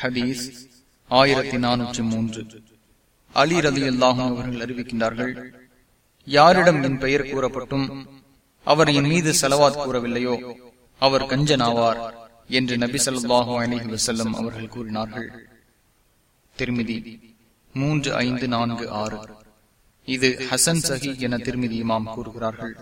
ஹதீஸ் ஆயிரத்தி நானூற்றி மூன்று அலி ரலி அல்லாஹும் அவர்கள் அறிவிக்கின்றார்கள் யாரிடம் என் பெயர் கூறப்பட்டும் அவர் என் மீது செலவாத் கூறவில்லையோ அவர் கஞ்சனாவார் என்று நபி சொல்லாஹு அலிஹி வசல்லம் அவர்கள் கூறினார்கள். திருமிதி மூன்று ஐந்து நான்கு ஆறு. இது ஹசன் சஹி என திருமிதி இமாம் கூறுகிறார்கள்.